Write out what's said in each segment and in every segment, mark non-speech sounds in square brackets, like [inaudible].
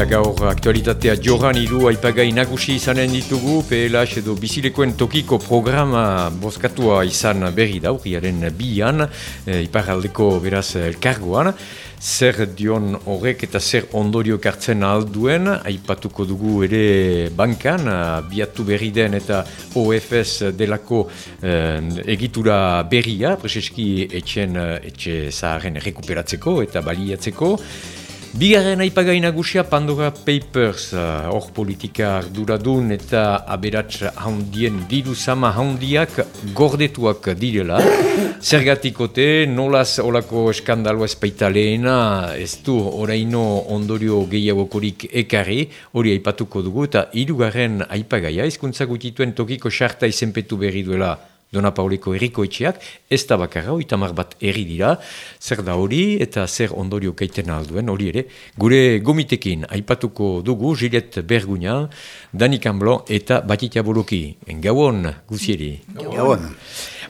eta gaur aktualitatea joran iru aipagai nagusi izanen ditugu, PLH edo bizilekoen tokiko programa bozkatua izan berri da, urriaren bian, e, iparaldeko beraz elkargoan, zer dion horrek eta zer ondorio kartzen alduen, aipatuko dugu ere bankan, biatu berri den eta OFS delako eh, egitura berria, preseski etxen etxe zaharen rekuperatzeko eta baliatzeko, Bigarren aipagai nagusia Pandora Papers, uh, hor uh, politika arduradun eta aberats handien diru sama handiak gordetuak direla. [coughs] Zergatikote, nolaz olako eskandalua espaita lehena, ez du oraino ondorio gehiagokorik ekarri, hori aipatuko dugu, eta irugarren aipagaia, izkuntza gutituen tokiko sarta izenpetu berri duela Dona Pauleko erriko etxeak, ez da bakarra, oitamar bat erri dira, zer da hori eta zer ondorio kaiten alduen, hori ere, gure gomitekin aipatuko dugu, Gilet Berguna, Dani Kamblon eta Batitia Boloki. Gauon, guzieri. Gauon.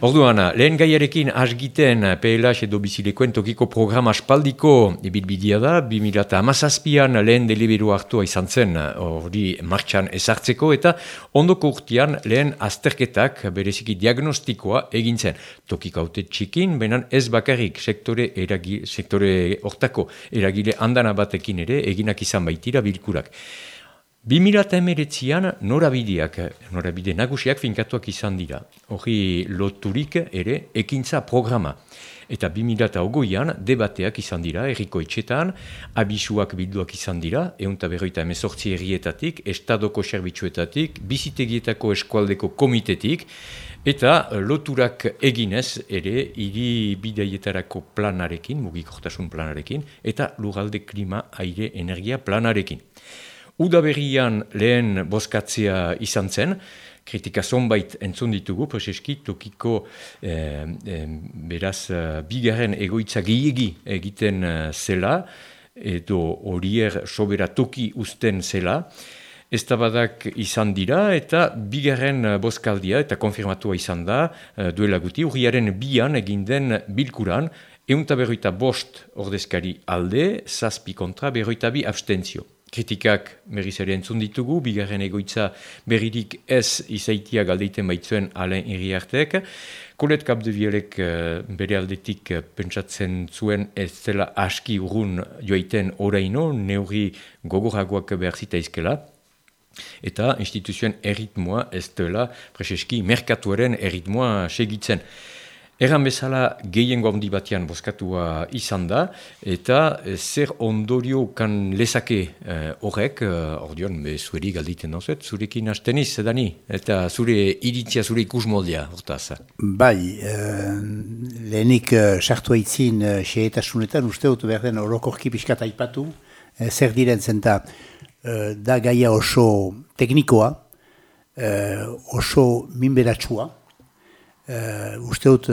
Orduan, lehen gaiarekin asgiten PLH edo bizilekoen tokiko programa aspaldiko ibilbidia da, 2008an lehen deliberu hartua izan zen hori martxan ezartzeko eta ondoko urtean lehen azterketak bereziki diagnostikoa egintzen. Tokiko haute txikin, benan ez bakarrik sektore, eragi, sektore hortako eragile handana batekin ere eginak izan baitira bilkurak. 2008an norabideak, norabide nagusiak finkatuak izan dira. Hori loturik ere ekintza programa. Eta 2008an debateak izan dira, erriko etxetan, abisuak bilduak izan dira, eunta berroita emezortzi errietatik, estadoko serbitzuetatik, bizitegietako eskualdeko komitetik, eta loturak eginez ere hiri bidaietarako planarekin, mugikortasun planarekin, eta lugalde klima, aire, energia planarekin. Udaberrian lehen bozkatzea izan zen, kritika zonbait entzun ditugu, prezeski tokiko eh, eh, beraz bigarren egoitza gehiegi egiten uh, zela, edo horier sobera toki usten zela, ez izan dira eta bigarren bozkaldia eta konfirmatua izan da uh, duela guti, urriaren bian egin den bilkuran, eunta berroita bost ordezkari alde, zazpi kontra berroita bi abstentzio kritikak berriz ere entzun ditugu, bigarren egoitza berririk ez izaitia galdeiten baitzuen alen iriartek. Kolet Kapdevielek uh, eh, bere aldetik uh, pentsatzen zuen ez zela aski urrun joaiten oraino, neuri gogoragoak behar zita izkela. Eta instituzioen erritmoa ez dela, prezeski, merkatuaren erritmoa segitzen. Erran bezala gehiengo handi batean bozkatua izan da, eta eh, zer ondorio kan lezake eh, horrek, uh, ordeon, be, zueri galditen dauzet, zurekin hasten iz, edani, eta zure iritzia, zure ikusmoldea, hortaz. Bai, uh, lehenik sartu uh, haitzin uh, xeetasunetan, uste dut behar orokorki pixkat aipatu, uh, zer diren zenta, uh, da gaia oso teknikoa, uh, oso minberatsua, Uh, uste dut,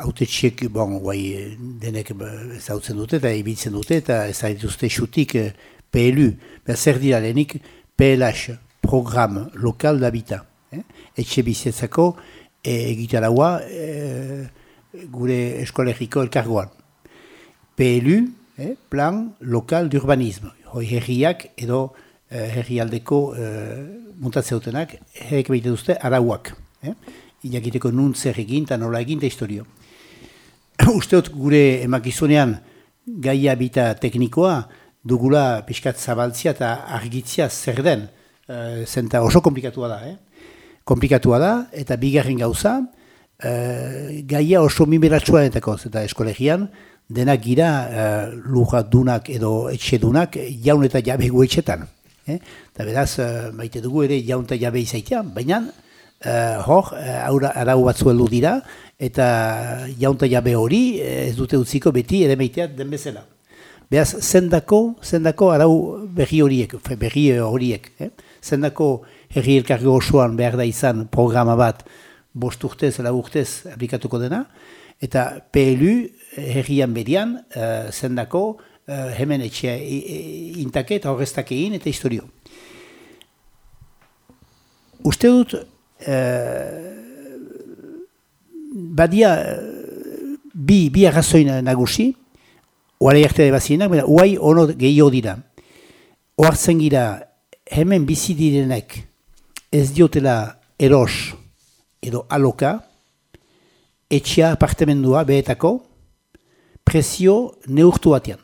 haute txiek, bon, guai, denek zautzen dute eta ibiltzen dute eta ez dituzte xutik uh, PLU. Ba, zer dira lehenik PLH, Program Lokal d'Habitat. Eh? Etxe bizitzako egitaraua gure eskolegiko elkargoan. PLU, eh? Plan Lokal d'Urbanisme. Hoi herriak edo herrialdeko uh, muntatzeutenak herrik behite duzte arauak. Eh? Inakiteko nun zer egin eta nola egin da historio. [clears throat] Usteot gure emakizunean gaia bita teknikoa dugula pixkat zabaltzia eta argitzia zer den. Uh, zenta oso komplikatua da, eh? Komplikatua da eta bigarren gauza uh, gaia oso mimeratsua entako, zeta eskolegian denak gira uh, luja dunak edo etxe dunak jaun eta jabe etxetan. Eh? Eta beraz, maite dugu ere jaun eta jabe izaitea, baina uh, hor, uh, arau batzu heldu dira, eta jaunta jabe hori eh, ez dute utziko beti ere meiteat den bezala. Beaz, zendako, zendako arau berri horiek, berri horiek. Eh? Zendako herri elkargo osoan behar da izan programa bat bost urtez, lau urtez aplikatuko dena, eta PLU herrian berian uh, zendako uh, hemen etxea intake eta horreztak egin eta historio. Uste dut, Eh, badia bi, bi arrazoin nagusi, oare arte da bazienak, baina uai ono gehiago dira. oartzen gira hemen bizi direnek ez diotela eros edo aloka, etxea apartemendua behetako, prezio neurtu batean.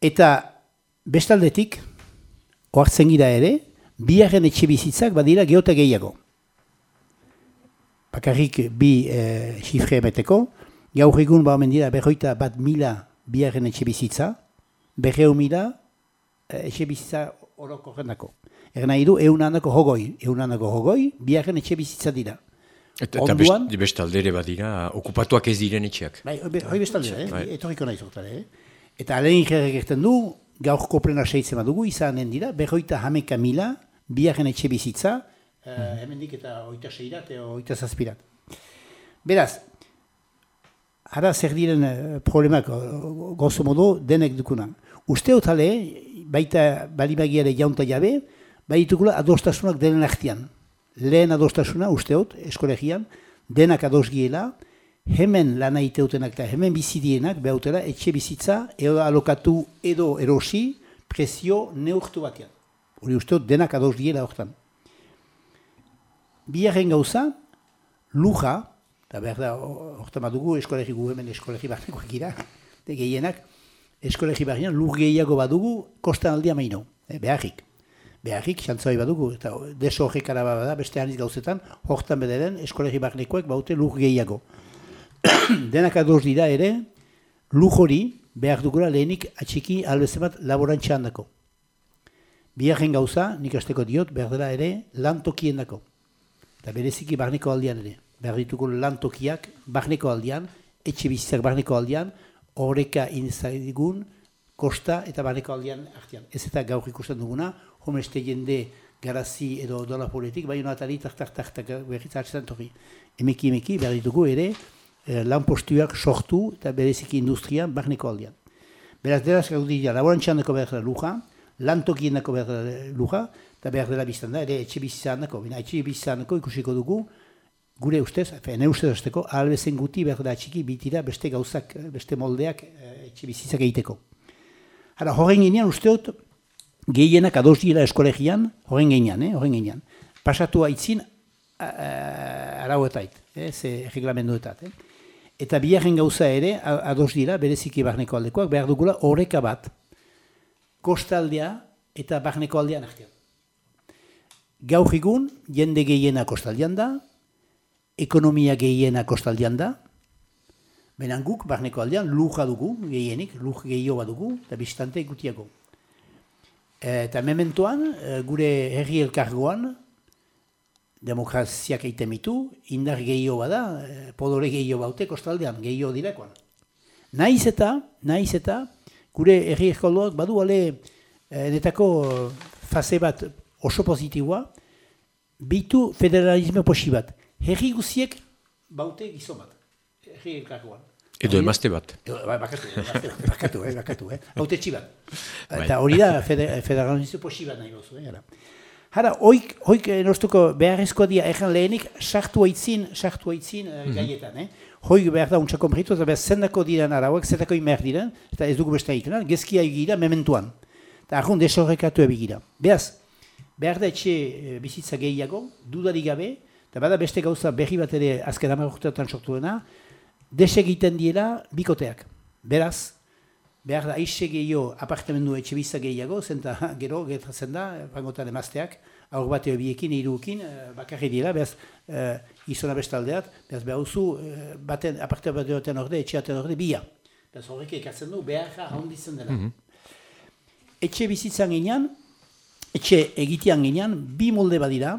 Eta bestaldetik, oartzen gira ere, biaren etxe bizitzak badira geota gehiago. Bakarrik bi e, xifre emeteko, gaur egun ba omen dira berroita bat mila biaren etxe bizitza, berreu mila e, etxe bizitza oroko jendako. Egan nahi du, egun handako hogoi, hogoi, biaren etxe bizitza dira. Eta, eta Onduan, best, bestaldere badira, okupatuak ez diren etxeak. Bai, hoi bestaldere, eh? bai. etorriko nahi zortare. Eh? Eta alein gertzen du, gaurko plena seitzen badugu, izanen dira, berroita hameka mila, biaren etxe bizitza, uh, hemendik eta oita seirat, eta oita zazpirat. Beraz, ara zer diren uh, problemak, gozo modo, denek dukunan. Uste otale, baita balimagiare jaunta jabe, baitukula adostasunak denen artian lehen adostasuna, usteot, eskolegian, denak adosgiela, hemen lan aiteutenak eta hemen bizidienak behautela etxe bizitza edo alokatu edo erosi prezio neurtu batean. Hori usteot, denak adosgiela horretan. Biaren gauza, luja, eta behar da, horretan badugu, eskolegi gu hemen eskolegi barnekoak gira, [laughs] de gehienak, eskolegi barnean, lur gehiago badugu, kostan aldia maino, eh, beharrik beharrik, xantzai badugu, eta deso horrek araba beste aniz gauzetan, hortan bedaren eskolegi barnekoek baute lur gehiago. [clears throat] Denak adoz dira ere, lur hori behar dugula lehenik atxiki albeze bat laborantxan dako. Biarren gauza, nik asteko diot, behar dela ere lantokien dako. Eta bereziki barneko aldian ere. Behar ditugu lantokiak barneko aldian, etxe bizitzak barneko aldian, horreka inzaigun, kosta eta barneko aldian artean. Ez eta gaur ikusten duguna, homeste jende garazi edo dola politik, bai hona atari tak tak tak tak berriz hartzen torri. Emeki emeki behar ditugu ere eh, lan postuak sortu eta bereziki industrian barneko aldean. Beraz, deraz gau dira, laborantxan dako behar dela luja, lan tokien dako behar dela luja, eta behar dela biztan da, ere etxe bizizan dako, bina etxe bizizan dako ikusiko dugu, gure ustez, efe, ne ustez azteko, albezen guti behar dela txiki bitira beste gauzak, beste moldeak eh, etxe bizizak egiteko. Hara, horren ginean usteot, gehienak ados dira eskolegian, horren geinean, eh, horren geinean. Pasatu haitzin, arauetait, eh, ze reglamenduetat. Eh. Eta biharren gauza ere, ados dira, bereziki barneko aldekoak, behar dugula horreka bat, kostaldea eta barneko aldean artean. Gaur egun, jende gehiena kostaldean da, ekonomia gehiena kostaldean da, Benan guk, barneko aldean, luja dugu, gehienik, luj gehioa dugu, eta biztante ikutiako. Eta mementoan, eh, gure herri elkargoan, demokraziak egiten mitu, indar gehiago bada, eh, podore gehiago baute kostaldean, gehiago direkoan. Naiz eta, naiz eta, gure herri elkargoak badu ale eh, netako fase bat oso positiboa, bitu federalismo posi bat. Herri guziek baute gizon bat, herri elkargoan. Edo emazte bat. Bakatu, bakatu, eh, bakatu, eh. Haute txibat. Bai. Eta hori da federalizio posi bat nahi gozu, eh, Hara, oik, oik nostuko beharrezko dia egan lehenik sartu haitzin, sartu haitzin uh, gaietan, eh? Hoik behar da untsa kompritu, eta behar zendako diren arauak, zendako imer diren, eta ez dugu beste egiten, gezkia egira mementuan. Eta ahun desorrekatu ebigira. Beaz, behar da etxe bizitza gehiago, dudarik gabe, eta bada beste gauza berri bat ere azken amarrotetan sortu dena, desegiten diela bikoteak. Beraz, behar da aixe gehiago apartamendu etxe bizta gehiago, zenta gero, gertatzen da, pangotan emazteak, aur bateo biekin, irukin, eh, bakarri dira, behaz, uh, izona bestaldeat, behaz behar zu, uh, baten apartamendu baten orde, etxeaten orde, bia. Behaz horrek ekatzen du, behar handitzen dela. Mm Etxe bizitzan ginean, etxe egitean ginean, bi molde badira,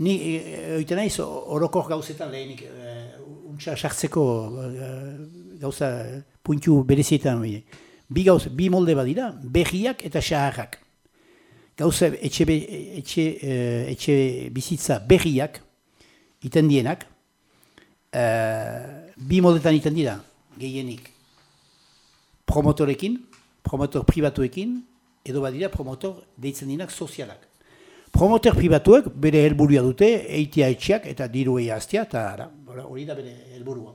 ni, e, oiten naiz, orokor gauzetan lehenik, untsa sartzeko uh, gauza puntu berezietan bi gauz, bi molde badira, behiak eta xaharrak. Gauza etxe, etxe, uh, etxe bizitza behiak, iten dienak, uh, bi moldetan iten dira, gehienik, promotorekin, promotor privatuekin, edo badira promotor deitzen dienak sozialak. Promoter pribatuek bere helburua dute, eitia etxeak eta diru eaztia, eta hori da bere helburua.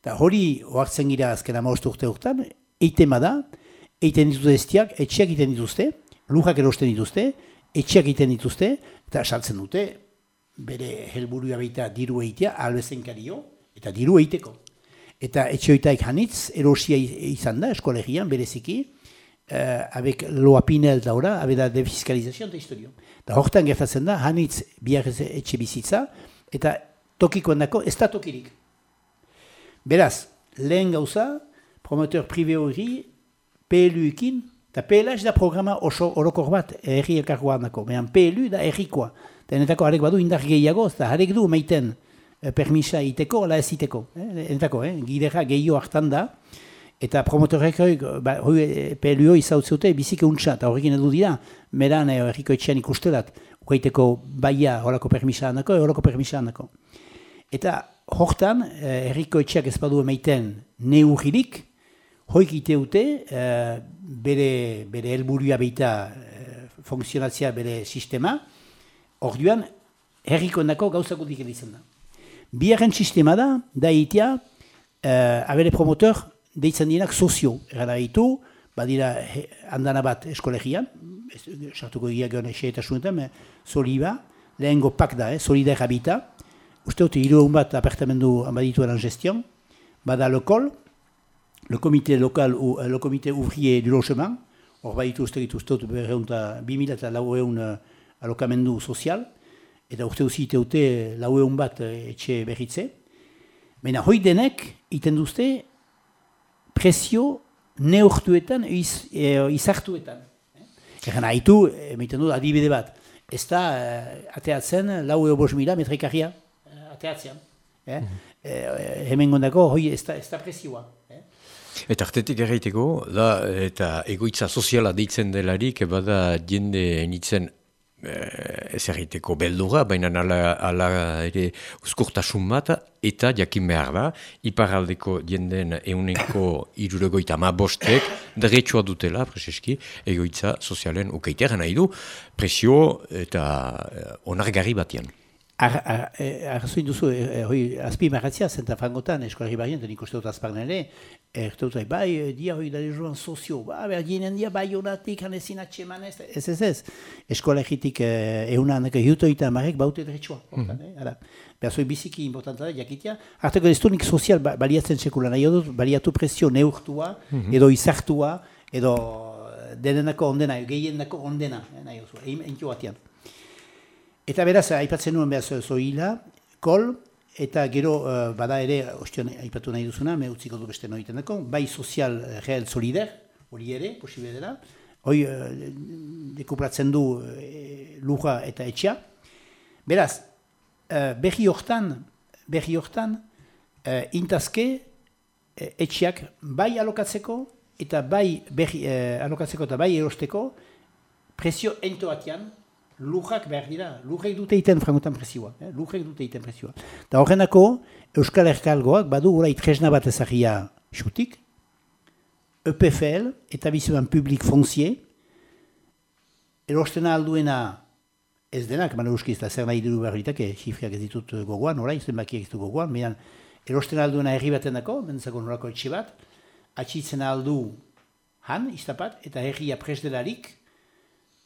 Eta hori oartzen gira azken amaostu urte urtean, eitema da, egiten dituzte estiak, etxeak egiten dituzte, lujak erosten dituzte, etxeak egiten dituzte, eta saltzen dute, bere helburua baita diru eitea, albezen kario, eta diru eiteko. Eta etxeoitaik hanitz, erosia izan da, eskolegian, bereziki, uh, abek loa pinel daura, abek da defiskalizazio eta historio. Eta horretan gertatzen da, hanitz biar etxe bizitza, eta tokikoen dako, ez da tokirik. Beraz, lehen gauza, promoteur prive hori, PLU ekin, eta PLH da programa oso orokor bat erri elkargoan dako, mehan PLU da errikoa. Eta enetako harek badu indar gehiago, eta harek du meiten eh, permisa iteko, ala ez iteko. Eh? Enetako, eh? gidera gehiago hartan da, eta promotorek ba, eh, PLU izautzeute bizike untsa, eta horrekin edu dira, meran erriko etxean ikustelat, ukaiteko baia horako permisa handako, horako permisa handako. Eta hortan, erriko etxeak ez badu emeiten neurririk, hoik iteute, uh, bere, bere helburua baita uh, funtzionatzea bere sistema, orduan, herriko endako gauzako dik izan da. Biaren sistema da, da itea, uh, abere promotor, deitzen dienak sozio, erara ditu, badira andana bat eskolegian, sartuko gira gehone eta sunetan, soliba, lehengo pak da, eh, solidar habita, uste dut, hiru bat apartamendu baditu eran gestion, bada lokol, le comité local ou le comité ouvrier du logement, hor baitu uste gitu uste berreunta, bi mila eta lau egun uh, alokamendu sozial, eta uste usi iteute lau egun bat etxe berritze. Baina hoi denek, iten duzte, presio neurtuetan, iz, e, izartuetan. Egan haitu, emiten dut, adibide bat, ez da, ateatzen, lau egun bos mila metrikarria, uh, ateatzen. Eh? Mm -hmm. hemen gondako, hoi ez da, ez da presioa. Eta artetik erraiteko, da, eta egoitza soziala deitzen delarik, bada jende enitzen eh, ez erraiteko beldura, baina ala, ala ere uzkurtasun bat, eta jakin behar da, iparaldeko jenden euneko iruregoita ma bostek, derretsua dutela, preseski, egoitza sozialen ukeitean nahi du, presio eta eh, onargarri batian. Arrazoin duzu, hori azpi marratzia, zenta frangotan, eskolari barien, uste dut azparnen ere, ertut bai, dia hori da joan sozio, ba, behar dienen dia, bai honatik, hanezin atxeman ez, ez ez ez, eskolagitik eunan, hiuto eta marek, baute dretsua. Behar zoi biziki importanta da, jakitia, hartako ez nik sozial baliatzen sekula nahi dut, baliatu presio neurtua, edo izartua, edo denenako ondena, gehienako ondena, nahi dut, egin batian. Eta beraz, aipatzen nuen behaz zoila, kol, eta gero uh, bada ere, ostion aipatu nahi duzuna, me utziko du beste noiten dako, bai sozial uh, real solider, hori ere, posible dela, hoi uh, dekupratzen du uh, luja eta etxea. Beraz, uh, behi hortan, behi hortan, uh, intazke uh, etxeak bai alokatzeko, eta bai behi, uh, alokatzeko eta bai erosteko, presio entoatian, lujak behar dira, lujek dute iten frangotan presioa, eh? lujek dute iten presioa. Eta horrenako, Euskal Erkalgoak badu gura itresna bat ezagia xutik, EPFL, eta bizuan publik fonzie, erostena alduena ez denak, man euskiz, da zer nahi duru behar ditake, xifriak ez ditut gogoan, orain, zenbakiak ez du gogoan, mehan, erostena alduena herri baten dako, bentzako norako etxe bat, atxitzen aldu han, iztapat, eta herria presdelarik,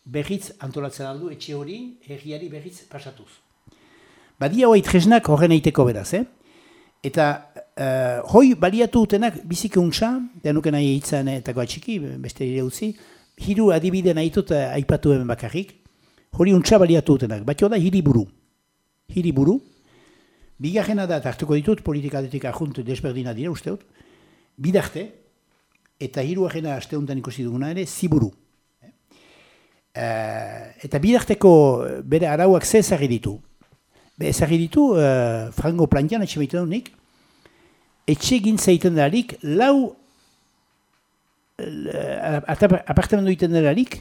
berriz antolatzen aldu etxe hori herriari berriz pasatuz. Badia hoa itresnak horren eiteko beraz, eh? Eta uh, hoi baliatu utenak biziki untsa, denuken nahi hitzan eta goatxiki, beste ere utzi, hiru adibide nahi dut uh, aipatu hemen bakarrik, hori untsa baliatu utenak, bat da hiri buru. Hiri buru, bigarrena da, hartuko ditut, politika detik ahunt desberdina dira usteut, bidarte, eta hiru agena aste ikusi duguna ere, ziburu. Uh, eta bidarteko bere arauak ze ezagri ditu. Be ezagri ditu, uh, frango plantian etxe baita dunik, etxe gintza iten darik, lau apartamendu iten darik,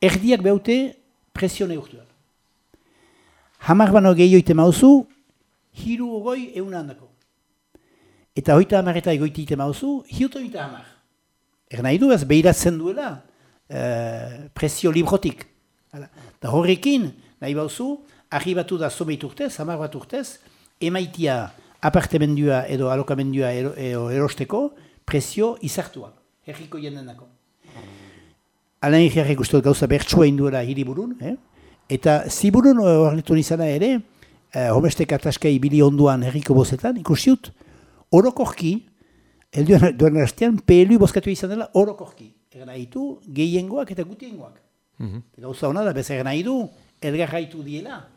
erdiak behaute presio neurtuak. Hamar bano gehiago ite mauzu, hiru ogoi egun handako. Eta hoita hamareta egoiti ite mauzu, hiuto eta hamar. Er nahi du, ez behiratzen duela, Eh, presio librotik. Da horrekin, nahi bauzu, arribatu da zobeit urtez, hamar bat urtez, emaitia apartemendua edo alokamendua ero, erosteko presio izartua, herriko jendenako. alain jarrek uste gauza bertsua induela hiriburun, eh? eta ziburun horretu nizana ere, eh, homeste kataskei bili onduan herriko bozetan, ikusiut, orokorki, elduen duen hastean, PLU bozkatu izan dela orokorki. Nahi du, gehiengoak eta gutiengoak. Mm -hmm. Gauza hona da, bez egan nahi du, elgar haitu diela.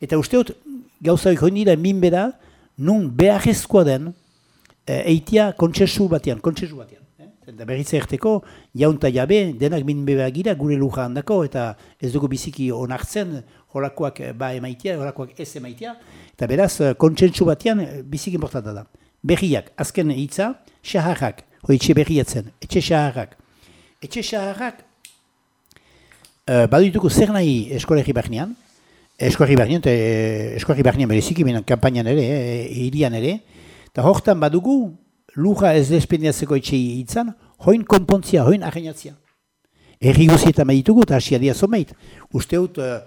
Eta usteot, gauza hori dira minbera, nun beharrezkoa den, e, eitia kontsesu batean, kontsesu batean. Eh? Eta berriz erteko, jaunta jabe, denak minbera gira, gure luja handako, eta ez dugu biziki onartzen, holakoak ba emaitia, holakoak ez emaitia. Eta beraz, kontsensu batean, biziki importanta da berriak, azken hitza, xaharrak, hoi etxe berriatzen, etxe xaharrak. Etxe xaharrak, uh, badituko zer nahi eskolegi barnean, eskolegi barnean, e, eskolegi barnean bereziki, binen kampainan ere, e, irian ere, eta hortan badugu, luja ez despendiatzeko etxe hitzan, hoin konpontzia, hoin ahenatzia. Erri guzietan baditugu, eta hasia dia zomeit. Uste hut, uh,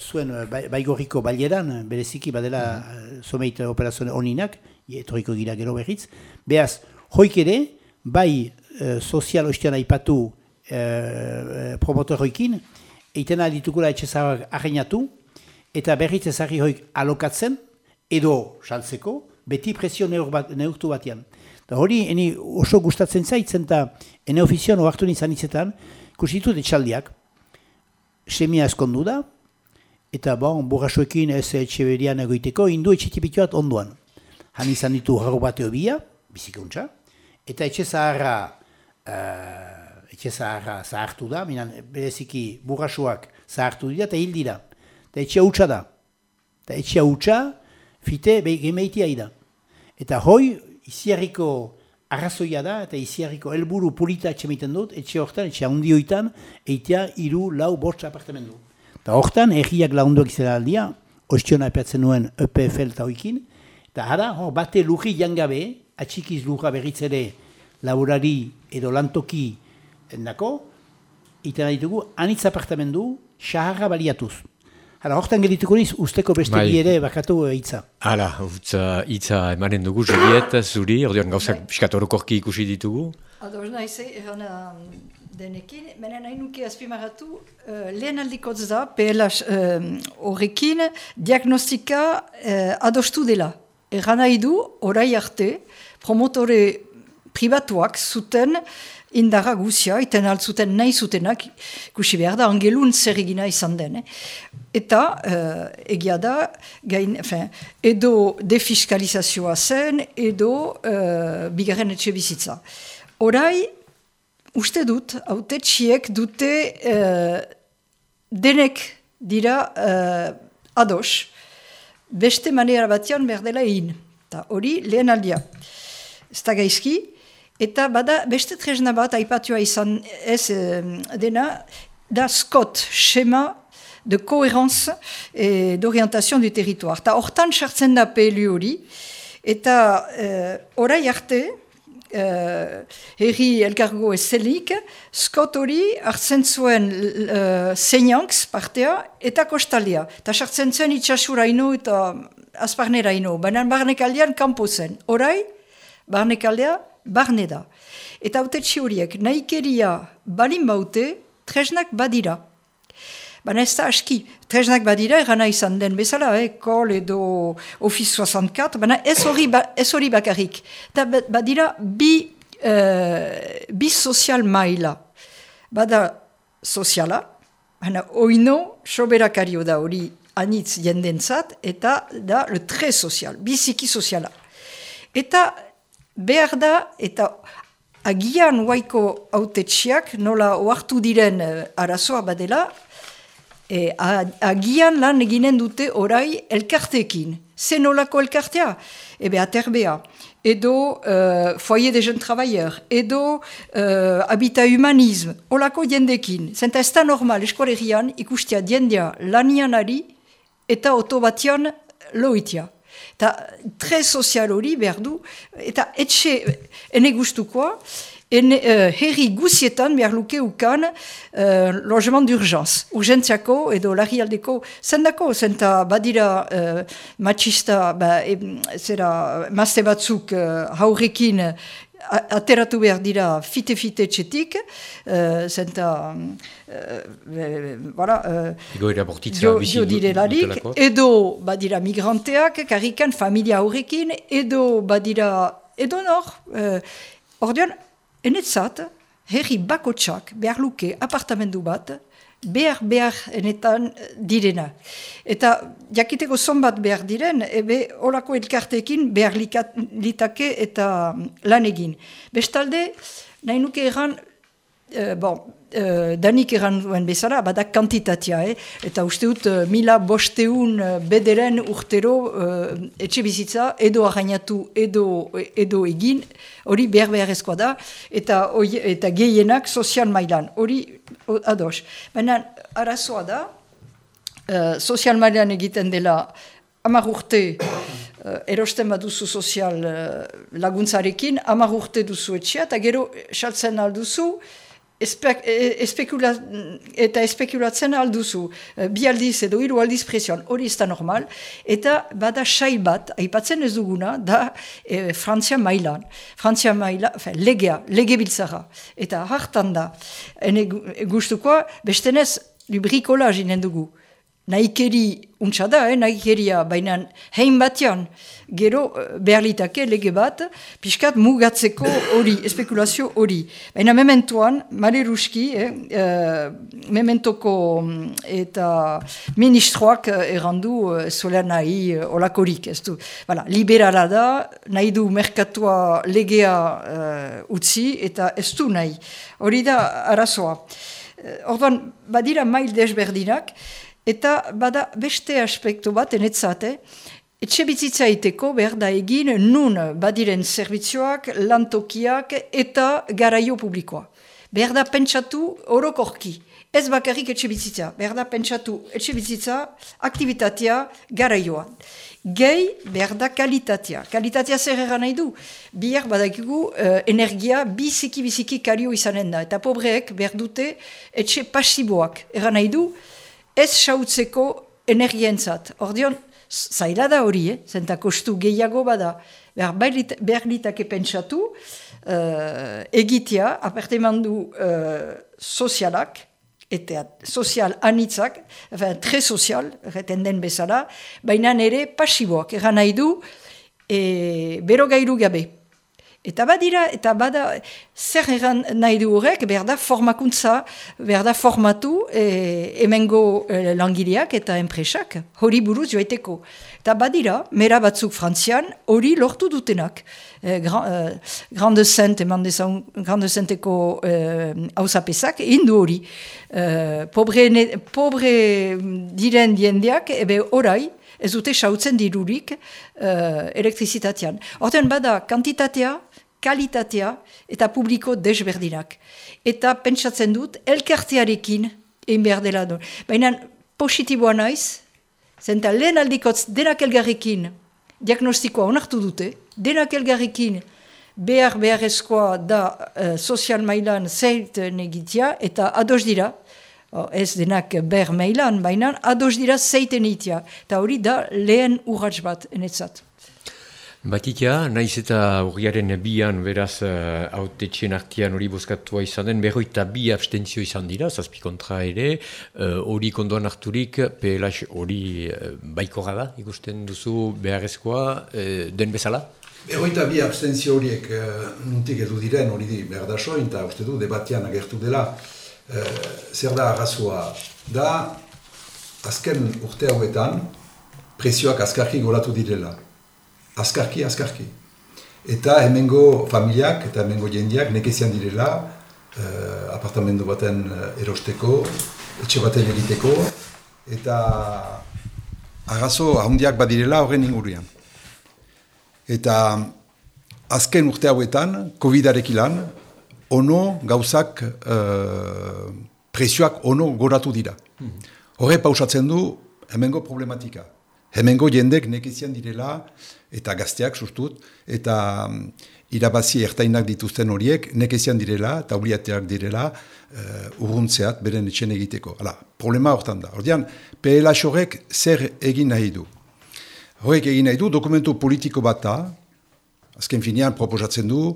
zuen uh, baigorriko baleran, bereziki badela uh, zomeit operazio honinak, etoriko gira gero berriz. Beaz, hoik ere, bai e, sozial ostean aipatu e, promotoroikin, eiten aditukula etxezarrak ahainatu, eta berriz ezarri hoik alokatzen, edo saltzeko, beti presio bat, neurtu batean. Da hori, eni oso gustatzen zaitzen eta ene ofizion oartu nizan izetan, kusitu etxaldiak, semia eskondu da, eta bon, burrasoekin ez etxe egoiteko, indu etxetipituat onduan han izan ditu harro bateo bia, bizikuntza, eta etxe zaharra, uh, etxe zaharra zahartu da, minan bereziki burrasuak zahartu dira, eta hil dira. Eta etxe hautsa da. Eta etxe hautsa, fite, gemeitia da. Eta hoi, iziarriko arrazoia da, eta iziarriko helburu pulita etxe meiten dut, etxe hortan, etxe handioitan, eitea iru lau bortza apartamendu. Eta hortan, erriak launduak izela aldia, ostiona epatzen nuen EPFL eta Eta hara, hor, bate luji jangabe, atxikiz luja berritzere laborari edo lantoki endako, iten ditugu, anitz apartamendu, xaharra baliatuz. Hala, hortan gelituko niz, usteko beste bai. ere bakatu hitza. Hala, utza hitza emanen dugu, Juliet, [coughs] zuri, ordean gauzak bai. piskat orokorki ikusi ditugu. Ador, nahi ze, erana denekin, menen nahi nuke azpimaratu, uh, lehen aldikotz da, PLH horrekin, uh, diagnostika uh, adostu dela. Egan nahi du, orai arte, promotore pribatuak zuten indarra guzia, iten altzuten nahi zutenak, kusi behar da, angelun zer egina izan den. Eh? Eta, uh, egia da, gain, fin, edo defiskalizazioa zen, edo uh, bigarren etxe bizitza. Orai, uste dut, haute txiek dute uh, denek dira uh, ados, beste manera batean berdela egin. Ta hori lehen aldia. Ez gaizki. Eta bada beste tresna bat aipatua izan ez dena, da Scott, schema de cohérence et d'orientation du territoire. Ta hortan sartzen da PLU hori. Eta uh, orai arte, uh, herri elkargo ezelik, Scott hori hartzen zuen uh, partea eta kostaldia. Eta sartzen zuen itxasura ino eta azparnera ino. Baina barnekaldean kanpo zen. Horai, barnekaldea barne da. Eta haute horiek nahikeria balin baute, tresnak badira. Baina ez da aski, tresnak badira, erana izan den bezala, eh, kol edo Office 64, baina ez hori ba, bakarrik. Eta badira bi, uh, bi sozial maila. Bada soziala, baina oino soberakario da hori anitz jendentzat, eta da le tre sozial, biziki soziala. Eta behar da, eta agian waiko autetxiak, nola oartu diren uh, arazoa badela, E, agian lan eginen dute orai elkartekin. Zen olako elkartea? Ebe aterbea. Edo uh, foyer de jeune travailleur. Edo uh, habita humanisme. Olako jendekin. Zenta ez da normal eskolerian ikustia diendea lanian ari eta otobatian loitia. Eta tre sozial hori behar du. Eta etxe ene gustukoa en, uh, herri guzietan behar luke ukan uh, logement d'urgence. Urgentziako edo larri aldeko zendako, zenta badira uh, ba, e, zera, mazte batzuk uh, haurekin ateratu behar dira fite-fite txetik, uh, zenta, uh, voilà, uh, direlarik, edo badira migranteak, karrikan familia horrekin, edo badira, edo nor, uh, ordean, enetzat, herri bakotsak behar luke apartamendu bat, behar behar enetan direna. Eta jakiteko zonbat behar diren, ebe olako elkartekin behar litake eta lan egin. Bestalde, nahi nuke erran, uh, bon, uh, danik eran duen bezala, badak kantitatea, eh? eta uste dut uh, mila bosteun uh, bederen urtero uh, etxe bizitza edo arrainatu edo, edo egin, hori behar beharrezkoa da, eta, eta gehienak sozial mailan, hori ados. Baina arazoa da, uh, sozial mailan egiten dela amar urte erosten baduzu sozial uh, laguntzarekin, amar urte duzu etxea, eta gero saltzen alduzu, espek, espekula, eta espekulatzen alduzu, eh, bi aldiz edo hiru aldiz presion, hori ez da normal, eta bada sail bat, aipatzen ez duguna, da e, Frantzia mailan, Frantzia mailan, legea, lege biltzara, eta hartan da, ene gustukoa, bestenez, lubrikola jinen dugu, nahikeri untsa da, eh, nahikeria, baina hein batean, gero eh, behar litake lege bat, pixkat mugatzeko hori, [coughs] espekulazio hori. Baina mementoan, Mare Ruski, eh, uh, mementoko mm, eta ministroak errandu uh, soler nahi uh, olakorik, ez du. Voilà, liberala da, nahi du merkatua legea uh, utzi, eta ez du nahi. Hori da arazoa. Orduan, badira mail desberdinak, Eta bada beste aspektu bat, enetzate, etxe bizitza iteko behar da egin nun badiren zerbitzioak, lantokiak eta garaio publikoa. Behar da pentsatu orokorki. Ez bakarrik etxe bizitza. Behar da pentsatu etxe aktivitatea, garaioa. Gehi behar da kalitatea. Kalitatea zer eran nahi du. Biar badakigu uh, energia biziki-biziki kario izanen da. Eta pobreek behar dute etxe pasiboak. Eran nahi du, ez sautzeko energientzat. Ordion, zaila da hori, eh? zenta kostu gehiago bada. Behar litake pentsatu, uh, egitea, apertemandu uh, sozialak, eta sozial anitzak, enfin, tre sozial, reten den bezala, baina nire pasiboak, eran nahi du, e, bero gairu gabe. Eta badira, eta bada, zer eran nahi du horrek, behar da formakuntza, behar da formatu e, emengo e, langileak eta enpresak, hori buruz joaiteko. Eta badira, mera batzuk frantzian, hori lortu dutenak. E, gran, grande zent, eman dezan, grande zenteko hausapesak, indu hori. pobre, ne, pobre diren diendeak, ebe orai, ez dute sautzen dirurik uh, elektrizitatean. Horten bada, kantitatea, kalitatea eta publiko desberdinak. Eta pentsatzen dut, elkartearekin egin behar dela du. Baina positiboa naiz, zenta lehen aldikotz denak elgarrekin diagnostikoa onartu dute, denak elgarrekin behar beharrezkoa da uh, sozial mailan zeit negitia eta ados dira, oh, ez denak ber mailan, baina ados dira zeiten itia. Eta hori da lehen urratz bat enetzat. Batitia, naiz eta urriaren bian beraz uh, autetxen artian hori bozkatua izan den, berroita bi abstentzio izan dira, zazpi kontra ere, uh, hori uh, kondoan harturik, PLH hori uh, baikora da, ikusten duzu beharrezkoa, uh, den bezala? Berroita bi abstentzio horiek uh, nuntik edu diren hori di behar da soin, eta uste du debatian agertu dela, uh, zer da arrazoa, da azken urte hauetan presioak azkarki goratu direla azkarki, azkarki. Eta hemengo familiak eta hemengo jendiak nekezian direla uh, apartamendu baten uh, erosteko, etxe baten egiteko, eta agazo ahondiak badirela horren ingurian. Eta azken urte hauetan, COVID-arek ilan, ono gauzak uh, presioak ono goratu dira. Mhm. Horre pausatzen du hemengo problematika hemengo jendek nekizian direla, eta gazteak sustut, eta um, irabazi ertainak dituzten horiek nekizian direla, eta horiateak direla, uh, urruntzeat beren etxen egiteko. Hala, problema hortan da. Hordian, PLH zer egin nahi du? Horrek egin nahi du, dokumentu politiko bat da, azken finean proposatzen du,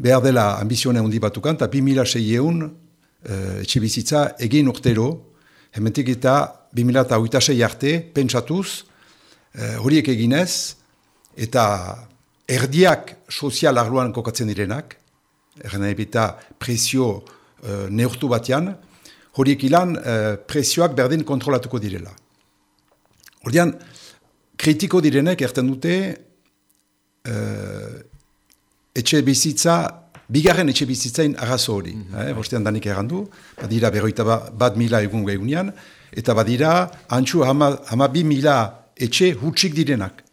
behar dela ambizione handi batukan, eta 2006 uh, etxe bizitza egin urtero, hementik eta 2006 arte, pentsatuz, uh, horiek eginez, eta erdiak sozial arloan kokatzen direnak, erren ebita presio uh, neurtu batean, horiek ilan uh, presioak berdin kontrolatuko direla. Hordian, kritiko direnek erten dute uh, etxe bizitza, bigarren etxe bizitzain arazo hori. Mm -hmm. eh, Bostean danik errandu, badira berroita ba, bat mila egun egunean, eta badira antxu hama, hama bi mila etxe hutsik direnak.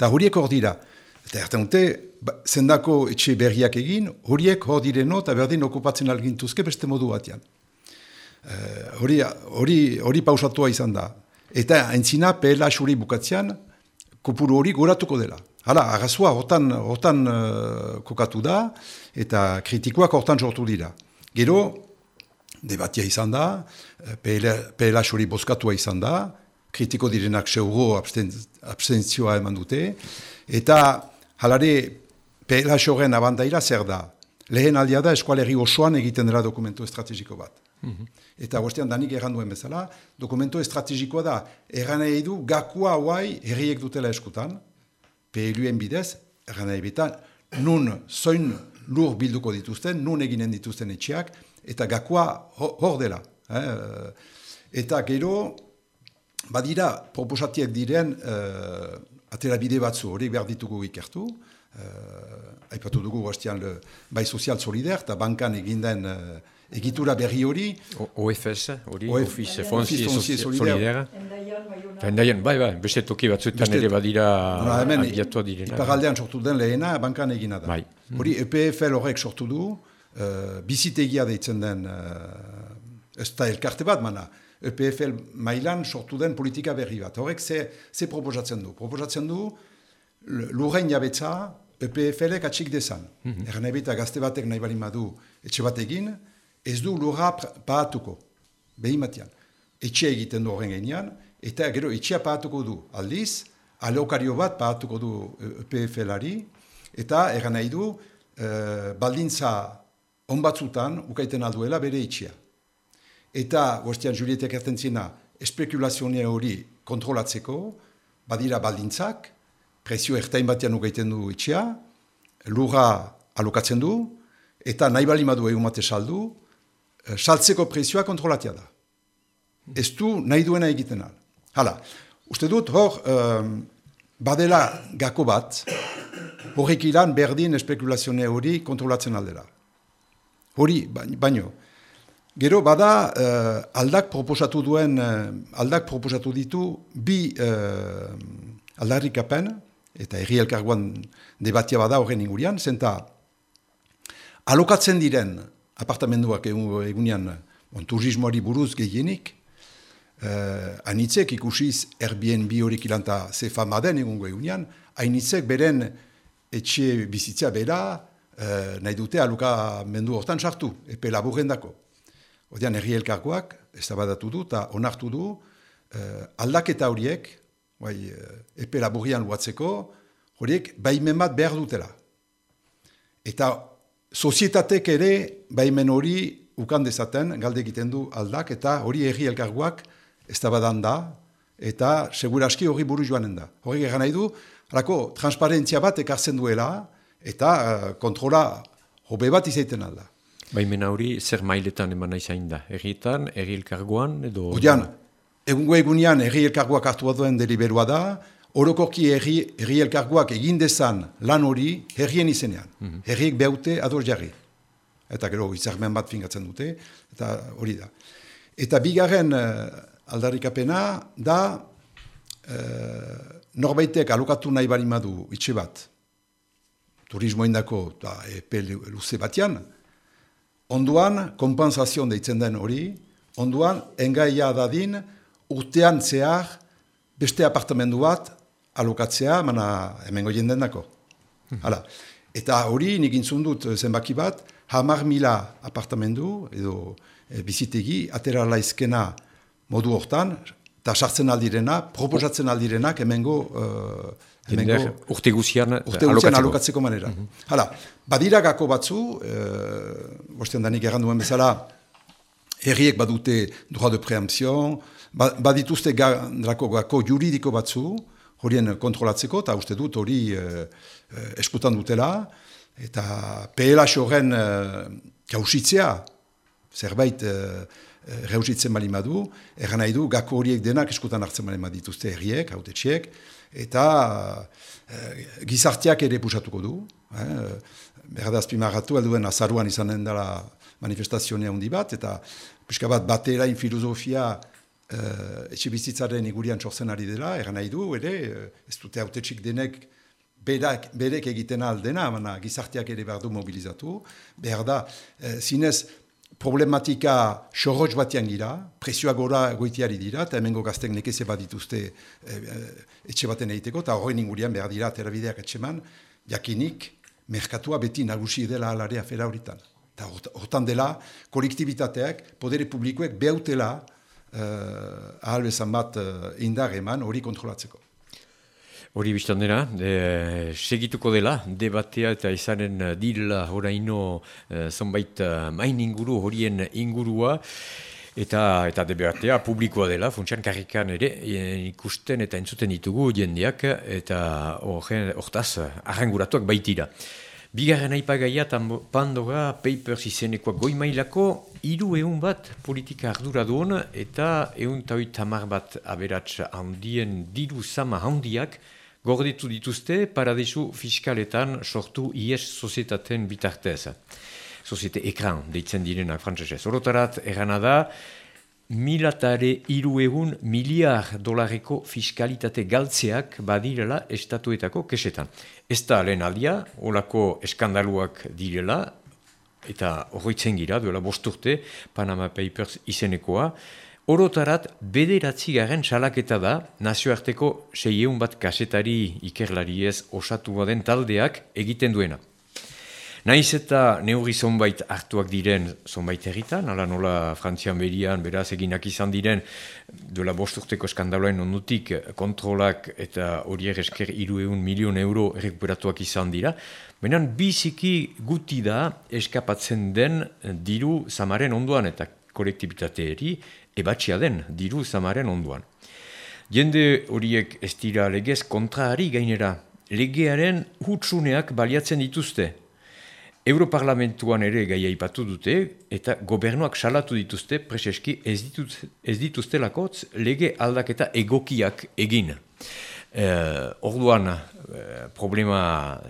Eta horiek hor dira. Eta erten dute, ba, zendako etxe berriak egin, horiek hor direno eta berdin okupatzen algintuzke beste modu batean. Uh, hori, hori, pausatua izan da. Eta entzina PLH hori bukatzean, kopuru hori goratuko dela. Hala, agazua hortan, hortan uh, kokatu da, eta kritikoak hortan sortu dira. Gero, debatia izan da, PLH hori bozkatua izan da, kritiko direnak seuro abstentzioa eman dute, eta halare PLH horren abandaira zer da. Lehen aldia da eskualerri osoan egiten dela dokumento estrategiko bat. Mhm. Eta bostean danik erranduen bezala, dokumento estrategikoa da, erran nahi du, gakua hauai herriek dutela eskutan, PLUen bidez, erran nahi bita, nun zoin lur bilduko dituzten, nun eginen dituzten etxeak, eta gakua hor dela. Eh? Eta gero, badira, proposatiek diren, uh, atera bide batzu hori behar ditugu ikertu, uh, aipatu dugu, bastian, bai sozial solider, eta bankan eginden uh, egitura berri hori. OFS, hori, Office Fonsi Solidaire. Hendaian, bai, bai, beste toki batzuetan ere badira agiatua direna. Iparaldean sortu den lehena, bankan egina da. Bai. Hori, EPFL horrek sortu du, uh, bizitegia deitzen den, uh, ez da elkarte bat, mana, EPFL mailan sortu den politika berri bat. Horrek, ze, ze proposatzen du? Proposatzen du, lurrein jabetza, EPFL-ek atxik dezan. Mm -hmm. Erren ebita gazte batek nahi bali madu etxe bat egin, ez du lurra paatuko, behin matian. Etxe egiten du horren genian, eta gero etxea paatuko du aldiz, alokario bat paatuko du EPFL-ari, eta erran nahi du, e, baldintza onbatzutan ukaiten alduela bere etxea. Eta, goztian, Julietek ertentzina, espekulazionia hori kontrolatzeko, badira baldintzak, prezio ertain batean ukaiten du etxea, lurra alokatzen du, eta nahi bali madu egun mate saldu, Eh, saltzeko prezioa kontrolatia da. Ez du nahi duena egiten al. Hala, uste dut hor um, badela gako bat, horrek ilan berdin espekulazione hori kontrolatzen aldera. Hori, baino. Gero bada uh, aldak proposatu duen, uh, aldak proposatu ditu bi uh, aldarrikapen, eta erri elkarguan debatia bada horren ingurian, zenta alokatzen diren apartamenduak egunean bon, turismoari buruz gehienik, uh, anitzek ikusiz Airbnb horik ilanta ze fama den egungo egunean, hainitzek beren etxe bizitza bera uh, nahi dute aluka mendu hortan sartu, epe laburren dako. Odean erri elkarkoak, ez da du, eta onartu du, uh, aldaketa horiek, bai, uh, epe laburrian luatzeko, horiek baimen bat behar dutela. Eta sozietatek ere baimen hori ukan dezaten, galde egiten du aldak, eta hori erri elkarguak ez da badan da, eta seguraski hori buru joanen da. Hori egan nahi du, harako transparentzia bat ekartzen duela, eta uh, kontrola hobe bat izaiten alda. Baimen hori zer mailetan eman nahi zain da? Errietan, erri elkarguan, edo... Odean, egungo egunean erri elkarguak hartu duen deliberua da, orokorki herri, herri elkargoak egin dezan lan hori herrien izenean. Mm Herriek behaute ador jarri. Eta gero izarmen bat fingatzen dute, eta hori da. Eta bigarren uh, aldarrikapena da uh, norbaitek alokatu nahi bali madu itxe bat, turismo indako da, epe luze batean, onduan kompensazion deitzen den hori, onduan engaia dadin urtean zehar beste apartamendu bat alokatzea, mana hemengo jenden dako. Hala. Eta hori nik dut eh, zenbaki bat, hamar mila apartamendu edo e, bizitegi, atera laizkena modu hortan, eta sartzen aldirena, proposatzen aldirenak hemengo... Uh, hemengo urte guzian urte guzian alokatzeko manera. Mm Hala, badira gako batzu, uh, bostean danik erranduen bezala, herriek badute droit de preemption, ba, badituzte gako gako juridiko batzu, horien kontrolatzeko, eta uste dut hori uh, eskutan dutela, eta PLH horren uh, kausitzea, zerbait uh, reusitzen bali madu, erran nahi du, gako horiek denak eskutan hartzen bali madituzte herriek, haute txiek, eta uh, gizartiak ere pusatuko du. Eh? Berda azpimarratu, elduen azaruan izanen dela manifestazionea handi bat, eta pixka bat baterain filosofia uh, etxe bizitzaren igurian txorzen ari dela, erran nahi du, ere, ez dute haute txik denek Berak, berek egiten aldena, gizarteak ere behar du mobilizatu. Behar da, zinez, problematika xorroz batean gira, presioa gora goitiari dira, eta hemengo gaztek nekeze bat dituzte e, etxe baten egiteko, eta horrein ingurian behar dira terabideak etxeman, jakinik, merkatua beti nagusi dela alarea fera horitan. Eta hortan dela, kolektibitateak, podere publikoek behautela uh, ahal bezan bat uh, indar eman hori kontrolatzeko. Hori biztan dena, segituko dela, debatea eta izanen dila horaino e, zonbait eh, main inguru, horien ingurua, eta eta debatea publikoa dela, funtsian karrikan ere, eh, ikusten eta entzuten ditugu jendeak, eta hortaz, arranguratuak baitira. Bigarren aipagaia Pandora Papers izenekoa goi mailako hiru ehun bat politika ardura duen eta ehun tamar bat aberats handien diru sama handiak gorditu dituzte paradisu fiskaletan sortu IES sozietaten bitartez. Soziete ekran deitzen direnak frantzesez. Orotarat erana da, milatare iru egun miliar dolareko fiskalitate galtzeak badirela estatuetako kesetan. Ez da lehen aldia, olako eskandaluak direla, eta horretzen gira, duela bosturte, Panama Papers izenekoa, Orotarat bederatzi garen salaketa da nazioarteko seieun bat kasetari ikerlari ez osatu baden taldeak egiten duena. Naiz eta neuri zonbait hartuak diren zonbait herritan, ala nola Frantzian berian, beraz eginak izan diren, duela bosturteko skandaloen onutik kontrolak eta horiek esker irueun milion euro rekuperatuak izan dira, Benan biziki guti da eskapatzen den diru zamaren onduan eta kolektibitateeri ebatxia den diru zamaren onduan. Jende horiek ez dira legez kontraari gainera, legearen hutsuneak baliatzen dituzte. Europarlamentuan ere gaia ipatu dute eta gobernuak salatu dituzte preseski ez, dituz, ez dituzte lakotz lege aldaketa egokiak egin. E, orduan e, problema